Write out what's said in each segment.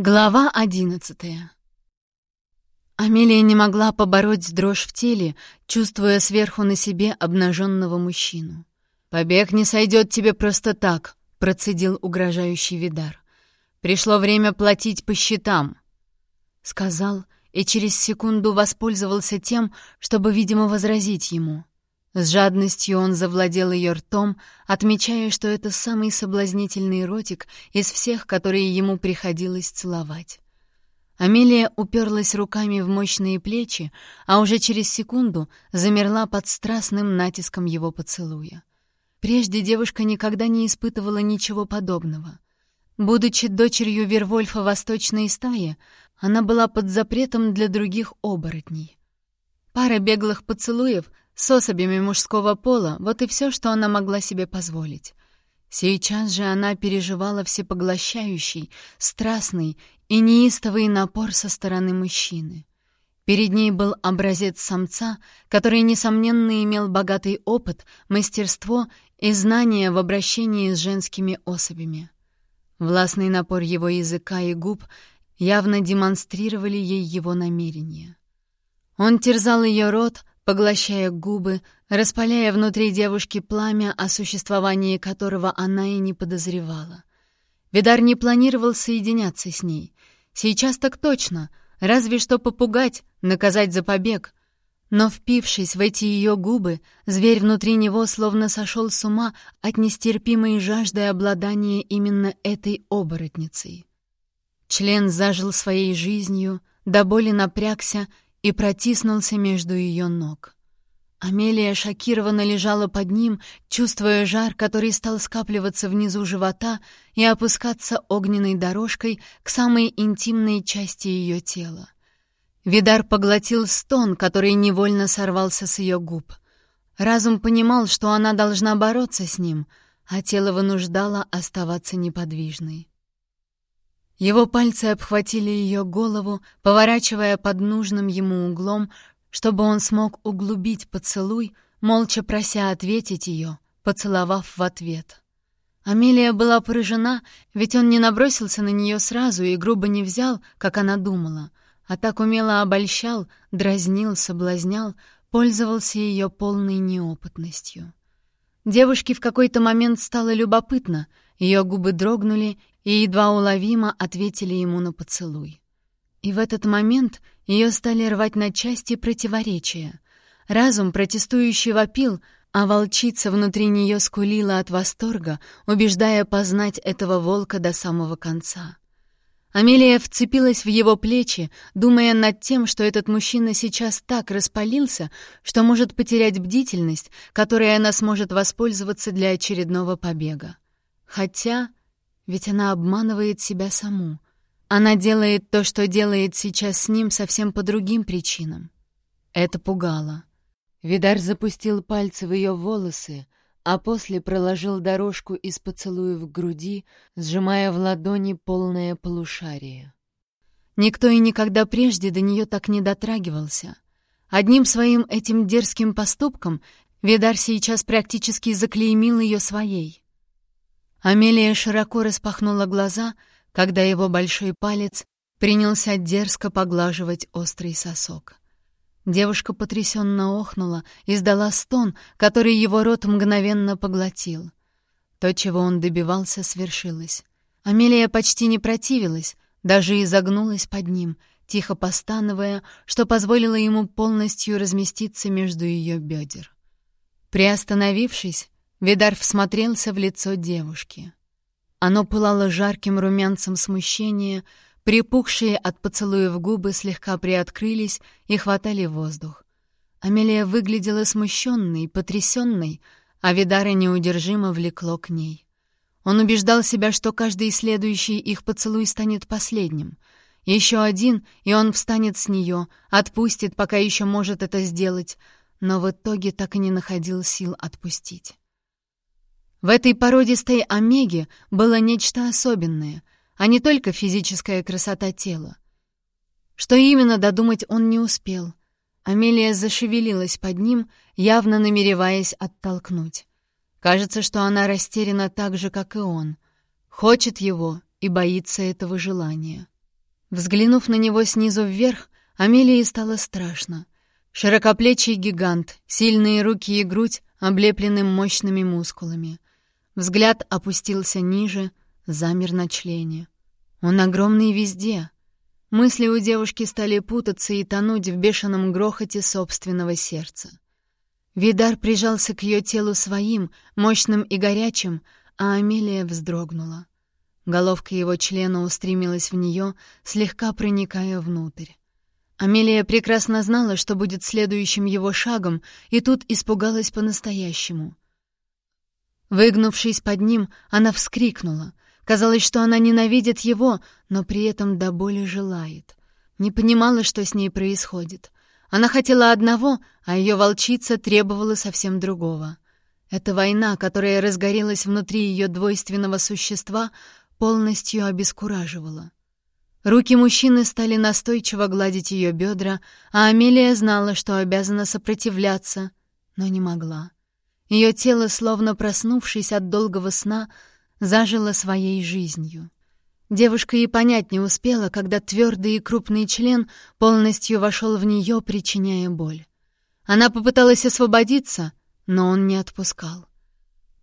Глава одиннадцатая Амелия не могла побороть дрожь в теле, чувствуя сверху на себе обнаженного мужчину. «Побег не сойдет тебе просто так», — процедил угрожающий Видар. «Пришло время платить по счетам», — сказал, и через секунду воспользовался тем, чтобы, видимо, возразить ему. С жадностью он завладел ее ртом, отмечая, что это самый соблазнительный ротик из всех, которые ему приходилось целовать. Амелия уперлась руками в мощные плечи, а уже через секунду замерла под страстным натиском его поцелуя. Прежде девушка никогда не испытывала ничего подобного. Будучи дочерью Вервольфа Восточной стаи, она была под запретом для других оборотней. Пара беглых поцелуев с особями мужского пола — вот и все, что она могла себе позволить. Сейчас же она переживала всепоглощающий, страстный и неистовый напор со стороны мужчины. Перед ней был образец самца, который, несомненно, имел богатый опыт, мастерство и знания в обращении с женскими особями. Властный напор его языка и губ явно демонстрировали ей его намерения. Он терзал ее рот, поглощая губы, распаляя внутри девушки пламя, о существовании которого она и не подозревала. Видар не планировал соединяться с ней. Сейчас так точно, разве что попугать, наказать за побег. Но, впившись в эти ее губы, зверь внутри него словно сошел с ума от нестерпимой жажды обладания именно этой оборотницей. Член зажил своей жизнью, до боли напрягся и протиснулся между ее ног. Амелия шокированно лежала под ним, чувствуя жар, который стал скапливаться внизу живота и опускаться огненной дорожкой к самой интимной части ее тела. Видар поглотил стон, который невольно сорвался с ее губ. Разум понимал, что она должна бороться с ним, а тело вынуждало оставаться неподвижной. Его пальцы обхватили ее голову, поворачивая под нужным ему углом, чтобы он смог углубить поцелуй, молча прося ответить ее, поцеловав в ответ. Амелия была поражена, ведь он не набросился на нее сразу и грубо не взял, как она думала, а так умело обольщал, дразнил, соблазнял, пользовался ее полной неопытностью. Девушке в какой-то момент стало любопытно, ее губы дрогнули и едва уловимо ответили ему на поцелуй. И в этот момент ее стали рвать на части противоречия. Разум протестующий вопил, а волчица внутри нее скулила от восторга, убеждая познать этого волка до самого конца. Амелия вцепилась в его плечи, думая над тем, что этот мужчина сейчас так распалился, что может потерять бдительность, которой она сможет воспользоваться для очередного побега. Хотя, ведь она обманывает себя саму. Она делает то, что делает сейчас с ним, совсем по другим причинам. Это пугало. Видар запустил пальцы в ее волосы, а после проложил дорожку из поцелуев в груди, сжимая в ладони полное полушарие. Никто и никогда прежде до нее так не дотрагивался. Одним своим этим дерзким поступком Видар сейчас практически заклеймил ее своей. Амелия широко распахнула глаза — когда его большой палец принялся дерзко поглаживать острый сосок. Девушка потрясенно охнула, и издала стон, который его рот мгновенно поглотил. То, чего он добивался, свершилось. Амелия почти не противилась, даже изогнулась под ним, тихо постановая, что позволило ему полностью разместиться между ее бедер. Приостановившись, Видар всмотрелся в лицо девушки. Оно пылало жарким румянцем смущения, припухшие от поцелуев губы слегка приоткрылись и хватали воздух. Амелия выглядела смущенной, потрясенной, а Видара неудержимо влекло к ней. Он убеждал себя, что каждый следующий их поцелуй станет последним. Еще один, и он встанет с нее, отпустит, пока еще может это сделать, но в итоге так и не находил сил отпустить. В этой породистой омеге было нечто особенное, а не только физическая красота тела. Что именно додумать он не успел. Амелия зашевелилась под ним, явно намереваясь оттолкнуть. Кажется, что она растеряна так же, как и он. Хочет его и боится этого желания. Взглянув на него снизу вверх, Амелии стало страшно. Широкоплечий гигант, сильные руки и грудь, облеплены мощными мускулами. Взгляд опустился ниже, замер на члене. Он огромный везде. Мысли у девушки стали путаться и тонуть в бешеном грохоте собственного сердца. Видар прижался к ее телу своим, мощным и горячим, а Амелия вздрогнула. Головка его члена устремилась в нее, слегка проникая внутрь. Амелия прекрасно знала, что будет следующим его шагом, и тут испугалась по-настоящему. Выгнувшись под ним, она вскрикнула. Казалось, что она ненавидит его, но при этом до боли желает. Не понимала, что с ней происходит. Она хотела одного, а ее волчица требовала совсем другого. Эта война, которая разгорелась внутри ее двойственного существа, полностью обескураживала. Руки мужчины стали настойчиво гладить ее бедра, а Амелия знала, что обязана сопротивляться, но не могла. Ее тело, словно проснувшись от долгого сна, зажило своей жизнью. Девушка и понять не успела, когда твердый и крупный член полностью вошел в нее, причиняя боль. Она попыталась освободиться, но он не отпускал.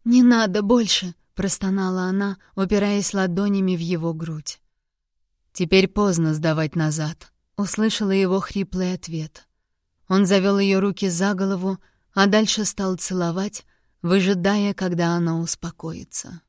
«Не надо больше!» — простонала она, упираясь ладонями в его грудь. «Теперь поздно сдавать назад», — услышала его хриплый ответ. Он завел ее руки за голову, а дальше стал целовать, выжидая, когда она успокоится.